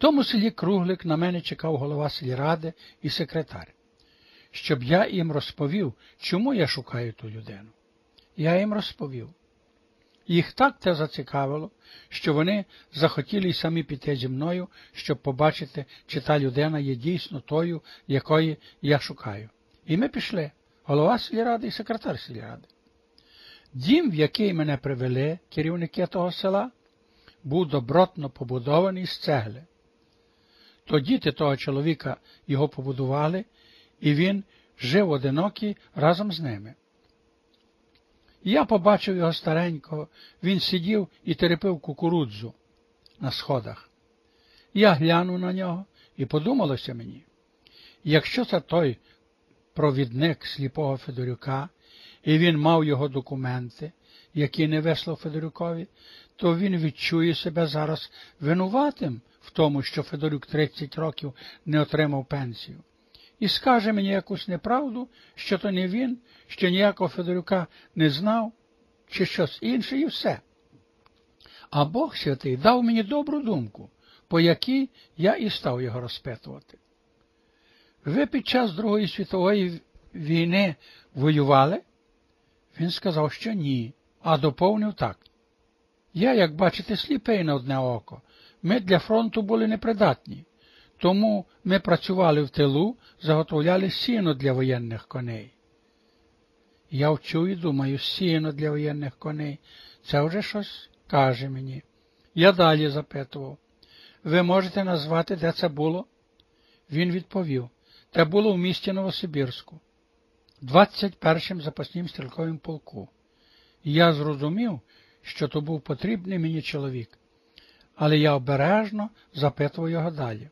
тому селі Круглик на мене чекав голова сільради і секретар, щоб я їм розповів, чому я шукаю ту людину. Я їм розповів. Їх так те зацікавило, що вони захотіли й самі піти зі мною, щоб побачити, чи та людина є дійсно тою, якої я шукаю. І ми пішли, голова сільради і секретар сільради. Дім, в який мене привели керівники того села, був добротно побудований з цегли. То діти того чоловіка його побудували, і він жив одинокий разом з ними. Я побачив його старенького, він сидів і терепив кукурудзу на сходах. Я глянув на нього і подумалося мені, якщо це той провідник сліпого Федорюка, і він мав його документи, які не вислав Федорюкові, то він відчує себе зараз винуватим в тому, що Федорюк 30 років не отримав пенсію, і скаже мені якусь неправду, що то не він, що ніякого Федорюка не знав, чи щось інше, і все. А Бог святий дав мені добру думку, по якій я і став його розпитувати. Ви під час Другої світової війни воювали? Він сказав, що ні, а доповнив так. Я, як бачите, сліпий на одне око. Ми для фронту були непридатні, тому ми працювали в тилу, заготовляли сіно для воєнних коней. Я вчу і думаю, сіно для воєнних коней. Це вже щось каже мені. Я далі запитував. Ви можете назвати, де це було? Він відповів. Це було в місті Новосибірську, 21-м запасним стрілковим полку. Я зрозумів, що то був потрібний мені чоловік, але я обережно запитував його далі.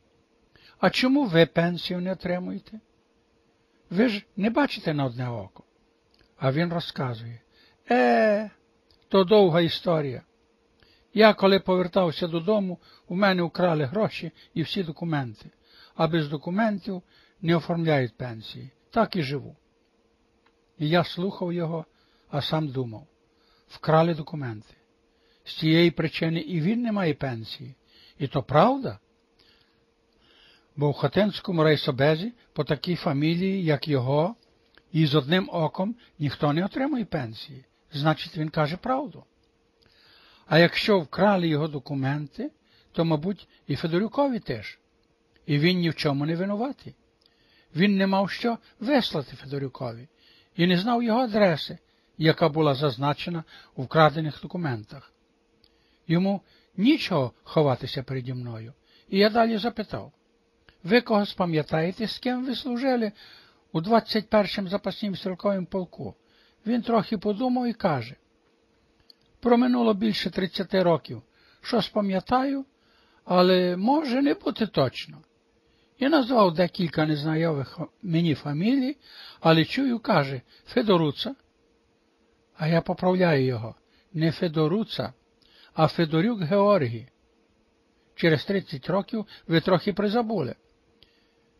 А чому ви пенсію не отримуєте? Ви ж не бачите на одне око. А він розказує Е, то довга історія. Я, коли повертався додому, у мене украли гроші і всі документи, а без документів не оформляють пенсії. Так і живу. І я слухав його, а сам думав вкрали документи. З цієї причини і він не має пенсії. І то правда? Бо в Хотинському райсобезі по такій фамілії, як його, і з одним оком ніхто не отримує пенсії. Значить, він каже правду. А якщо вкрали його документи, то, мабуть, і Федорюкові теж. І він ні в чому не винуватий. Він не мав що вислати Федорюкові і не знав його адреси, яка була зазначена у вкрадених документах. Йому нічого ховатися переді мною, і я далі запитав ви когось пам'ятаєте, з ким ви служили у 21-м запаснім стрілковим полку? Він трохи подумав і каже проминуло більше 30 років. Щось пам'ятаю, але може не бути точно. І назвав декілька незнайомих мені фамілій, але чую, каже, Федоруца. А я поправляю його не Федоруца, а Федорюк Георгій. Через 30 років ви трохи призабули.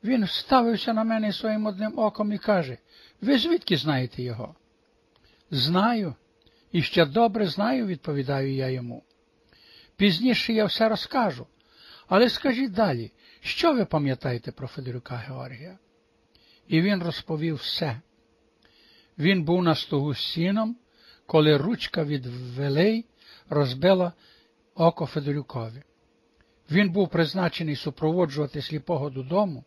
Він ставився на мене своїм одним оком і каже, ви звідки знаєте його? Знаю, і ще добре знаю, відповідаю я йому. Пізніше я все розкажу, але скажіть далі, що ви пам'ятаєте про Федорюка Георгія? І він розповів все. Він був на стогу з сіном, коли ручка від велей розбила око Федорюкові. Він був призначений супроводжувати сліпого додому,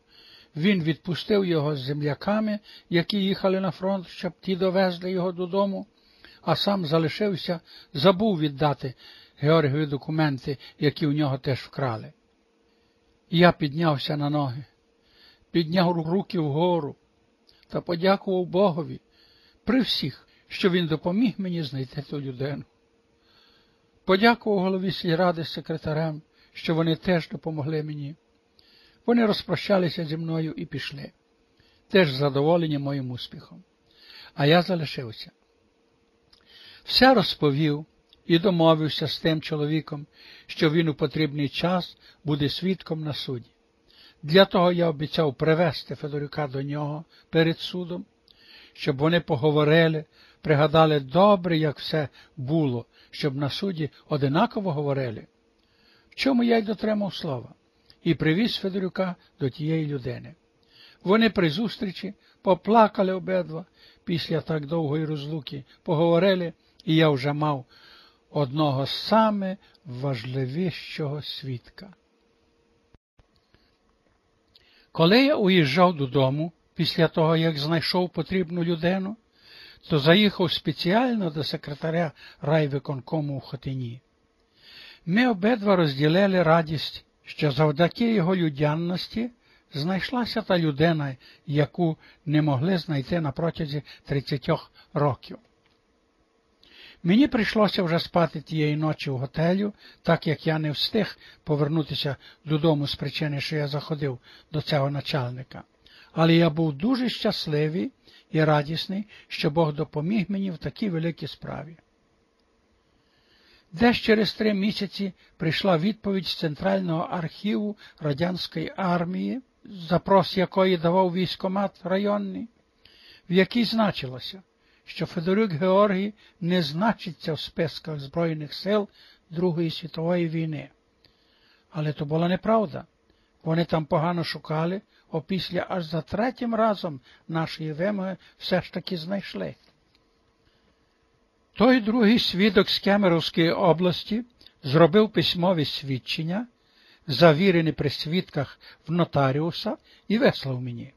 він відпустив його з земляками, які їхали на фронт, щоб ті довезли його додому, а сам залишився, забув віддати Георгію документи, які у нього теж вкрали. Я піднявся на ноги, підняв руки вгору та подякував Богові при всіх, що він допоміг мені знайти ту людину. Подякував голові сільради з секретарем, що вони теж допомогли мені. Вони розпрощалися зі мною і пішли, теж задоволені моїм успіхом. А я залишився. Все розповів і домовився з тим чоловіком, що він у потрібний час буде свідком на суді. Для того я обіцяв привезти Федорюка до нього перед судом, щоб вони поговорили, пригадали добре, як все було, щоб на суді одинаково говорили. В чому я й дотримав слова? і привіз Федорюка до тієї людини. Вони при зустрічі поплакали обидва після так довгої розлуки, поговорили, і я вже мав одного саме важливішого свідка. Коли я уїжджав додому, після того, як знайшов потрібну людину, то заїхав спеціально до секретаря райвиконкому в Хотині. Ми обидва розділили радість, що завдяки його людянності знайшлася та людина, яку не могли знайти на протязі 30 років. Мені прийшлося вже спати тієї ночі в готелю, так як я не встиг повернутися додому з причини, що я заходив до цього начальника. Але я був дуже щасливий і радісний, що Бог допоміг мені в такій великій справі. Десь через три місяці прийшла відповідь з Центрального архіву радянської армії, запрос якої давав військомат районний, в якій значилося, що Федорук Георгій не значиться в списках Збройних сил Другої світової війни. Але то була неправда. Вони там погано шукали, опісля аж за третім разом нашої вимоги все ж таки знайшли. Той другий свідок з Кемеровської області зробив письмові свідчення, завірені при свідках в нотаріуса, і вислав мені.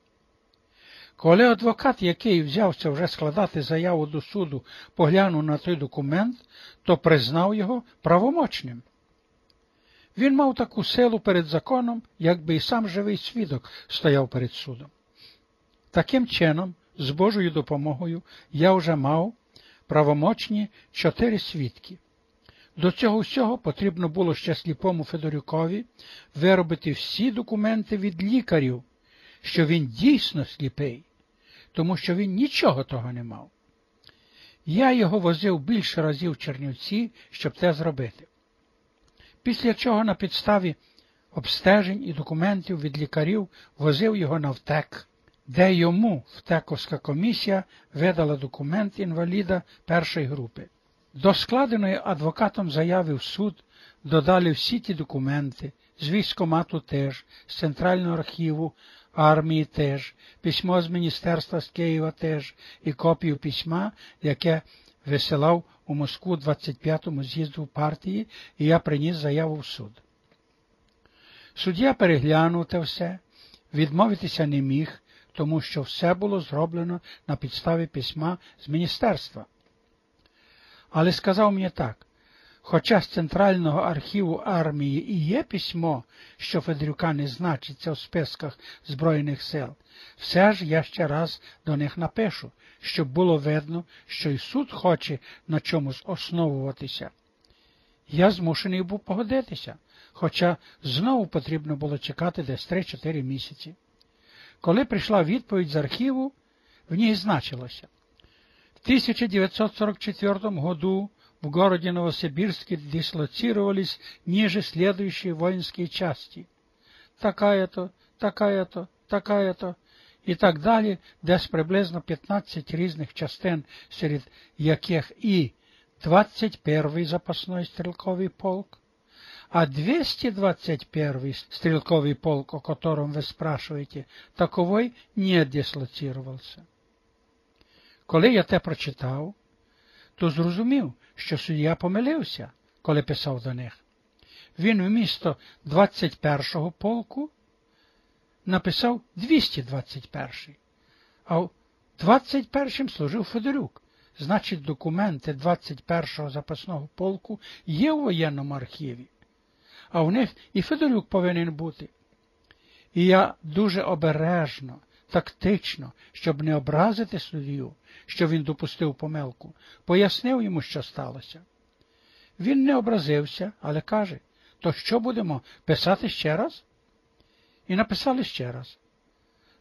Коли адвокат, який взявся вже складати заяву до суду, поглянув на той документ, то признав його правомочним. Він мав таку силу перед законом, якби і сам живий свідок стояв перед судом. Таким чином, з Божою допомогою, я вже мав правомочні чотири свідки. До цього всього потрібно було ще сліпому Федорюкові виробити всі документи від лікарів, що він дійсно сліпий, тому що він нічого того не мав. Я його возив більше разів в Чернівці, щоб це зробити. Після чого на підставі обстежень і документів від лікарів возив його на втек де йому втековська комісія видала документ інваліда першої групи. До складеної адвокатом заяви в суд додали всі ті документи, з військомату теж, з Центрального архіву армії теж, письмо з Міністерства з Києва теж і копію письма, яке висилав у Москву 25-му з'їзду партії, і я приніс заяву в суд. Суддя переглянув те все, відмовитися не міг, тому що все було зроблено на підставі письма з міністерства. Але сказав мені так, хоча з Центрального архіву армії і є письмо, що Федорюка не значиться в списках Збройних сил, все ж я ще раз до них напишу, щоб було видно, що і суд хоче на чомусь основуватися. Я змушений був погодитися, хоча знову потрібно було чекати десь 3-4 місяці. Коли прийшла відповідь з архіву, в ній значилося. В 1944 году в городе Новосибирске дислоцировались ниже следующие воинские части. Такая-то, такая-то, такая-то і так далі, десь приблизно 15 різних частин, серед яких і 21-й запасной стрілковий полк, а 221-й стрелковый полк, о котором вы спрашиваете, таковой не дислоцировался. Коли я те прочитав, то зрозумів, що суддя помилився, коли писав до них. Він вмісто 21-го полку написав 221-й, а в 21-м служив Федорюк. Значить, документи 21-го запасного полку є у воєнному архіві а в них і Федорюк повинен бути. І я дуже обережно, тактично, щоб не образити суддю, що він допустив помилку, пояснив йому, що сталося. Він не образився, але каже, то що будемо писати ще раз? І написали ще раз.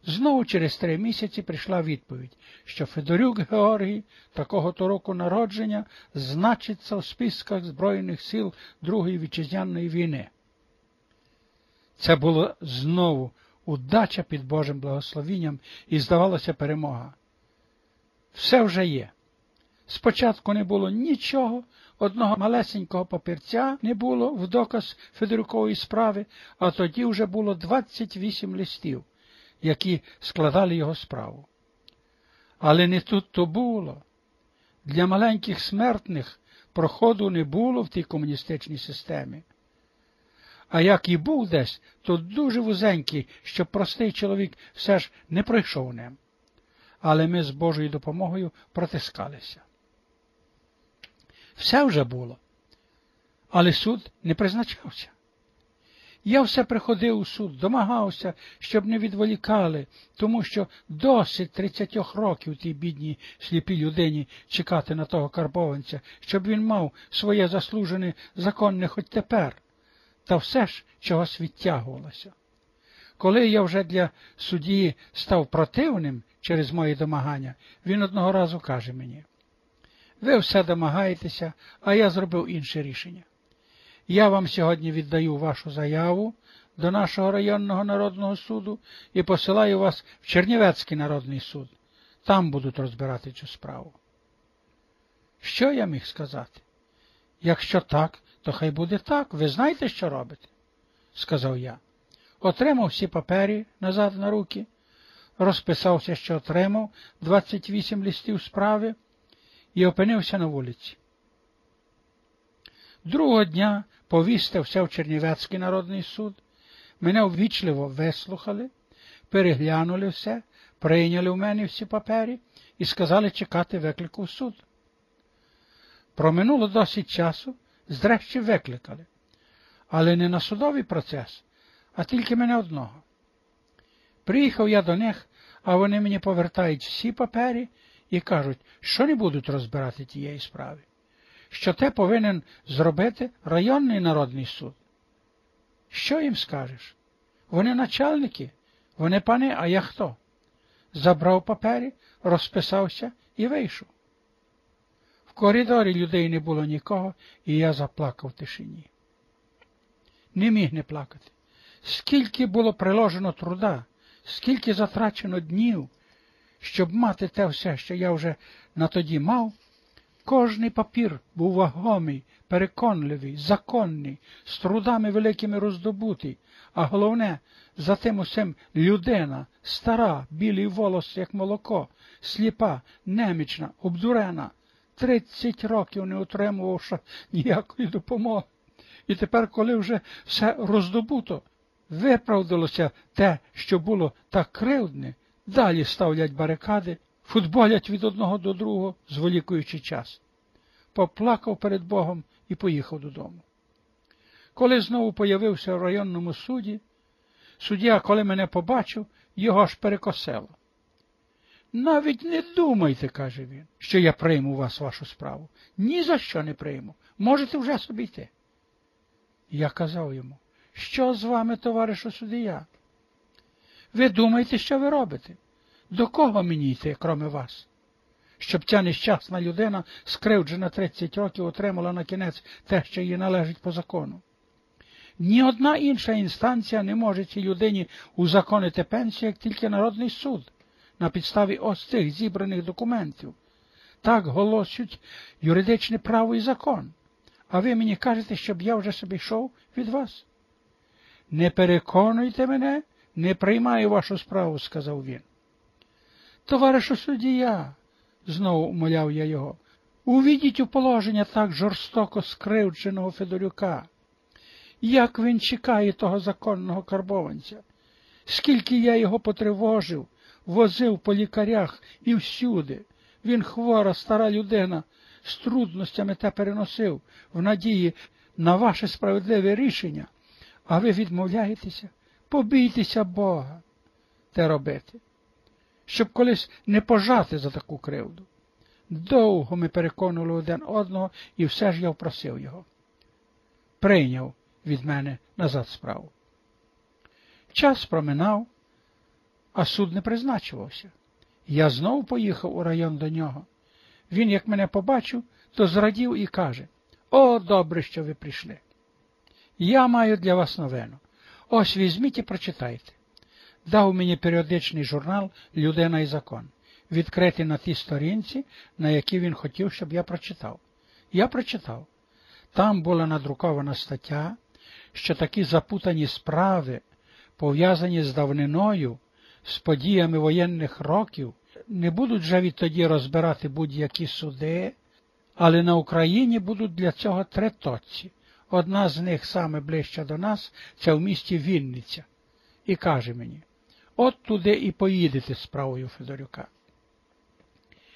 Знову через три місяці прийшла відповідь, що Федорюк Георгій такого то року народження значиться в списках Збройних сил Другої вітчизняної війни. Це було знову удача під Божим благословінням і здавалося перемога. Все вже є. Спочатку не було нічого, одного малесенького папірця не було в доказ Федорукової справи, а тоді вже було 28 листів, які складали його справу. Але не тут то було. Для маленьких смертних проходу не було в тій комуністичній системі. А як і був десь, то дуже вузенький, щоб простий чоловік все ж не пройшов ним. Але ми з Божою допомогою протискалися. Все вже було, але суд не призначався. Я все приходив у суд, домагався, щоб не відволікали, тому що досить тридцятьох років тій бідній сліпій людині чекати на того карбованця, щоб він мав своє заслужене законне хоч тепер, та все ж чогось відтягувалося. Коли я вже для судді став противним через мої домагання, він одного разу каже мені ви все домагаєтеся, а я зробив інше рішення. Я вам сьогодні віддаю вашу заяву до нашого районного народного суду і посилаю вас в Чернівецький народний суд. Там будуть розбирати цю справу. Що я міг сказати? Якщо так, то хай буде так. Ви знаєте, що робите? сказав я. Отримав всі папері назад на руки, розписався, що отримав 28 листів справи і опинився на вулиці. Другого дня повістався в Чернівецький народний суд, мене ввічливо вислухали, переглянули все, прийняли в мене всі папері і сказали чекати виклику в суд. Проминуло досить часу, зрешті викликали, але не на судовий процес, а тільки мене одного. Приїхав я до них, а вони мені повертають всі папері і кажуть, що не будуть розбирати тієї справи, що те повинен зробити районний народний суд. Що їм скажеш? Вони начальники, вони пани, а я хто? Забрав папері, розписався і вийшов. Коридорі людей не було нікого, і я заплакав в тишині. Не міг не плакати. Скільки було приложено труда, скільки затрачено днів, щоб мати те все, що я вже на тоді мав, кожний папір був вагомий, переконливий, законний, з трудами великими роздобутий, а головне, за тим усім людина, стара, білий волос, як молоко, сліпа, немічна, обдурена, тридцять років не отримувавши ніякої допомоги. І тепер, коли вже все роздобуто, виправдалося те, що було так кривдне, Далі ставлять барикади, футболять від одного до другого, зволікуючи час. Поплакав перед Богом і поїхав додому. Коли знову появився в районному суді, суддя, коли мене побачив, його ж перекосело. Навіть не думайте, каже він, що я прийму вас вашу справу. Ні за що не прийму. Можете вже собі йти. Я казав йому, що з вами, товаришу суддя? Ви думаєте, що ви робите? До кого мені йти, кроме вас? Щоб ця нещасна людина, скривджена 30 років, отримала на кінець те, що їй належить по закону. Ні одна інша інстанція не може цій людині узаконити пенсію, як тільки народний суд, на підставі ось цих зібраних документів. Так голосять юридичне право і закон. А ви мені кажете, щоб я вже собі йшов від вас? Не переконуйте мене, не приймаю вашу справу, сказав він. Товаришу суддія, знову умоляв я його, увідіть у положення так жорстоко скривдженого Федорюка. Як він чекає того законного карбованця, скільки я його потривожив, возив по лікарях і всюди. Він хвора, стара людина, з трудностями те переносив в надії на ваше справедливе рішення, а ви відмовляєтеся побійтеся Бога те робити, щоб колись не пожати за таку кривду. Довго ми переконували один одного, і все ж я впросив його. Прийняв від мене назад справу. Час проминав, а суд не призначувався. Я знову поїхав у район до нього. Він, як мене побачив, то зрадів і каже О, добре, що ви прийшли. Я маю для вас новину. Ось візьміть і прочитайте. Дав мені періодичний журнал Людина і закон. відкриті на тій сторінці, на якій він хотів, щоб я прочитав. Я прочитав. Там була надрукована стаття, що такі запутані справи, пов'язані з давниною, з подіями воєнних років, не будуть вже відтоді розбирати будь-які суди, але на Україні будуть для цього три точці. Одна з них саме ближча до нас, це в місті Вінниця. І каже мені, от туди і поїдете справою Федорюка.